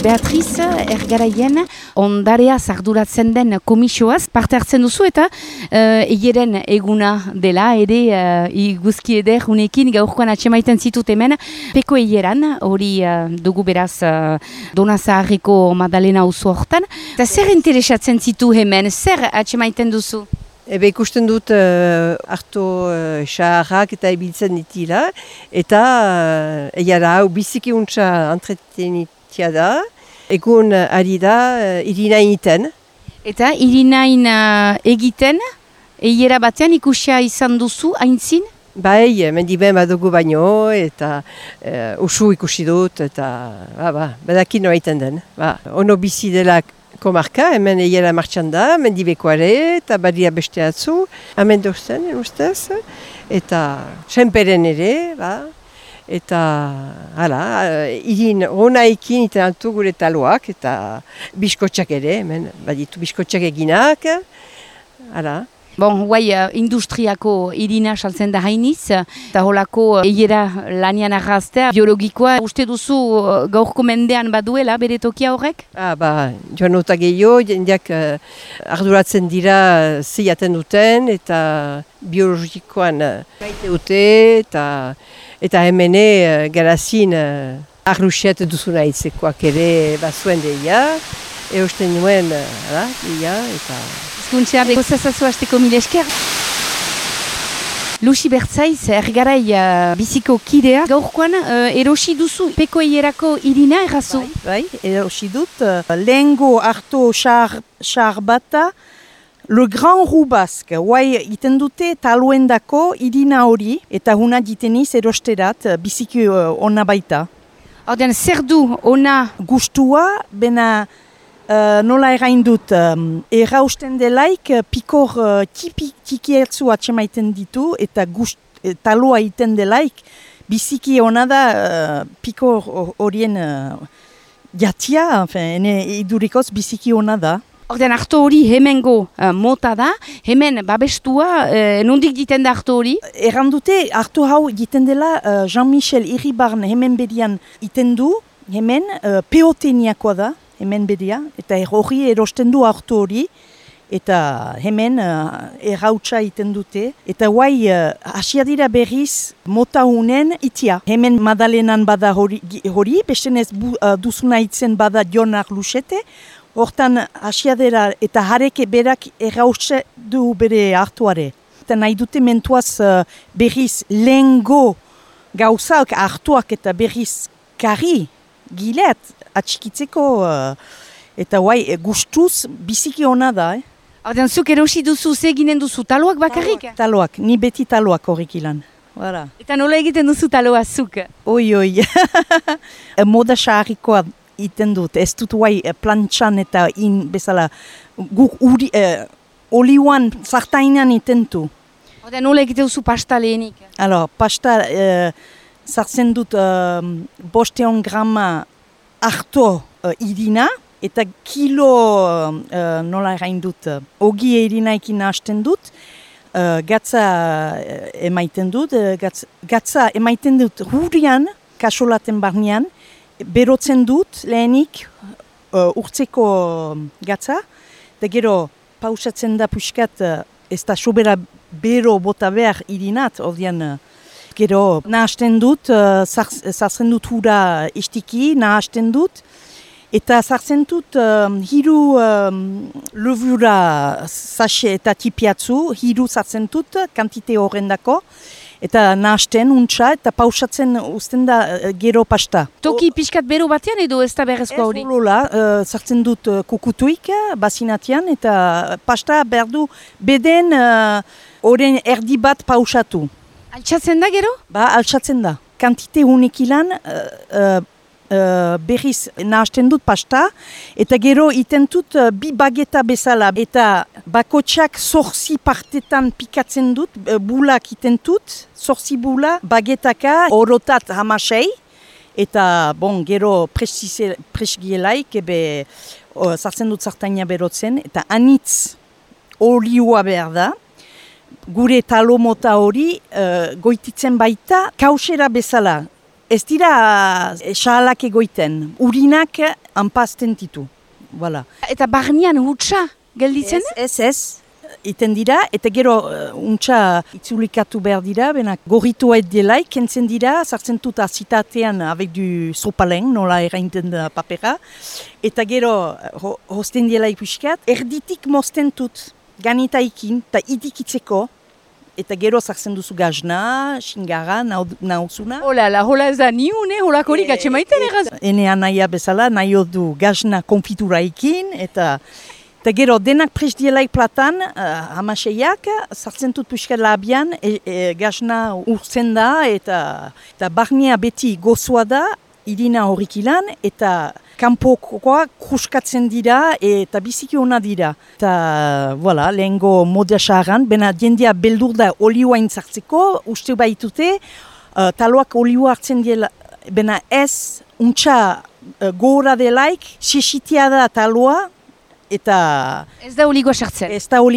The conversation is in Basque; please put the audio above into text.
Beatriz Ergaraien ondarea zarduratzen den komisioaz parte hartzen duzu eta uh, egeren eguna dela ere uh, iguzki eder unekin gaurkoan atxemaiten zitut hemen. Peko egeran hori uh, dugu beraz uh, donazaharriko Madalena oso hortan. Eta zer interesatzen zitu hemen, zer atxemaiten duzu? Ebe ikusten dut uh, harto uh, xaharrak eta ibiltzen ditila, eta uh, egia da, hau biziki untsa entretenitia da, egun uh, ari da uh, irinain iten. Eta irinain uh, egiten, eiera batean ikusia izan duzu, haintzin? Bai, mendi ben badugu baino, eta uh, usu ikusi dut, eta ba, ba, badakin noa den. Ba, ono bizi delak komarka, hemen eiera martxan da, mendibeko eta badia beste atzu, hemen dozten, ustez, eta senperen ere, ba, eta hala, irin hona ekin iten altu gure taloak, eta biskotxak ere, hemen baditu biskotxak eginak, hala. Bon, guai, uh, industriako irina saltzen da hainiz, eta holako eiera lanian arraztea, biologikoa, uste duzu uh, gaurko mendean baduela bere tokia horrek? Ah, ba, joan nota gehiago, jendeak uh, arduratzen dira zeiaten duten, eta biologikoan uh, dute, eta, eta hemene uh, garazin uh, arruxet duzuna itzekoak ere bazuen deia, eusten nuen, uh, eta... Eskuntxea, gozazazu hasteko mil esker. Lusi Bertzaiz, ergarai uh, biziko kidea, gaurkoan uh, erosi duzu peko eierako irina errazu? Bai, bai erosi dut. Uh, Lehengo hartu xar bata, Le Grand Rubask, guai iten dute taluendako irina hori, eta huna diteniz erosterat biziki uh, ona baita. Horten, zer du ona? Gustua, bena... Uh, nola erain dut, um, errausten delaik pikor uh, tipi tikiertzu atxemaiten ditu eta gust, uh, taloa iten delaik biziki hona da uh, pikor horien uh, jatia, ene idurikoz biziki hona da. Orden hartu hori hemengo uh, mota da, hemen babestua, uh, nondik diten da hartu hori? Errandute, hartu hau diten dela Jean-Michel Iribarn hemen bedian iten du, hemen uh, peoteniakoa da, hemen bedia, eta hori erosten du hartu hori, eta hemen uh, errautsa iten dute, eta guai uh, hasia dira berriz mota unen itia. Hemen madalenan bada hori, hori. Bestenez bu, uh, duzuna itzen bada jonak lusete, hortan hasia dira eta hareke berak errautsa du bere hartuare. Eta nahi dute mentuaz uh, berriz lehengo gauzak hartuak eta berriz kari, gileat, atxikitzeko uh, eta guai e, gustuz biziki ona da. Eh? Hau zuk erosi duzu, zeginen duzu, taloak bakarrik? Taloak, ni beti taloak horrek ilan. Voilà. Eta nola egiten duzu taloa zuk? Oi, oi. Moda xaharikoa iten dut, ez dut guai e, plantxan eta in bezala guk uri, eh, oliuan zartainan iten du. Hau nola egiten duzu pasta lehenik? Alors, pasta eh, zartzen dut eh, bosteon grama harto uh, irina, eta kilo uh, nola erain dut, uh, ogi irina ekin hasten dut, uh, gatza uh, emaiten dut, uh, gatza, gatza emaiten dut hurian, kasolaten barnean, berotzen dut lehenik uh, urtzeko gatza, da gero pausatzen da puskat uh, ez da sobera bero bota behar irinat, odian uh, Gero, nahasten dut, uh, zartzen dut hura istiki, nahasten dut. Eta zartzen dut, um, hiru um, levura sashe eta tipiatzu, hiru zartzen dut, kantite horrendako. Eta nahasten, untsa, eta pausatzen usten da uh, gero pasta. Toki pixkat bero batean edo ez da berrezko hori? Ez holola, uh, zartzen dut uh, kukutuik, basinatian, eta pasta berdu beden horren uh, erdi bat pausatu. Altsatzen da gero? Ba, altsatzen da. Kantite unik ilan uh, uh, uh, berriz nahazten dut pasta, eta gero iten dut uh, bi bageta bezala. Eta bakotsak zorzi partetan pikatzen dut, uh, bulak iten dut, zorzi bula, bagetaka, orotat hamasei, eta bon, gero presgielaik, ebe uh, zartzen dut zartaina berotzen, eta anitz olioa behar da, gure talomota hori uh, goititzen baita kausera bezala. Ez dira xahalak egoiten, urinak anpazten ditu. Voilà. Eta barnean hutsa gelditzen? Ez, ez, ez. Iten dira, eta gero uh, untxa itzulikatu behar dira, benak gorritu ait delaik, kentzen dira, sartzen dut azitatean avec du sopalen, nola errainten da papera, eta gero ho, hosten delaik piskat, erditik mosten dut, ganitaikin, eta idikitzeko, eta gero sartzen duzu gazna, xingara, nauzuna. Hola, la, hola ez da niune, hola korik E, atxe maiten egaz. Ene anaia bezala, nahi du gazna konfituraikin, eta eta gero denak prestielaik platan, uh, hamaseiak, sartzen dut puxka labian, e, e, gazna urtzen da, eta, eta barnea beti gozoa da, irina horrik ilan, eta kanpokoa kruskatzen dira eta biziki ona dira. Eta, voilà, lehengo moda saharan, bena jendea beldur da olioa intzartzeko, uste baitute, uh, taloak olioa hartzen diela, bena ez, untxa uh, gora delaik, sesitia da taloa, eta Ez da oligo sartzen. ez da oligo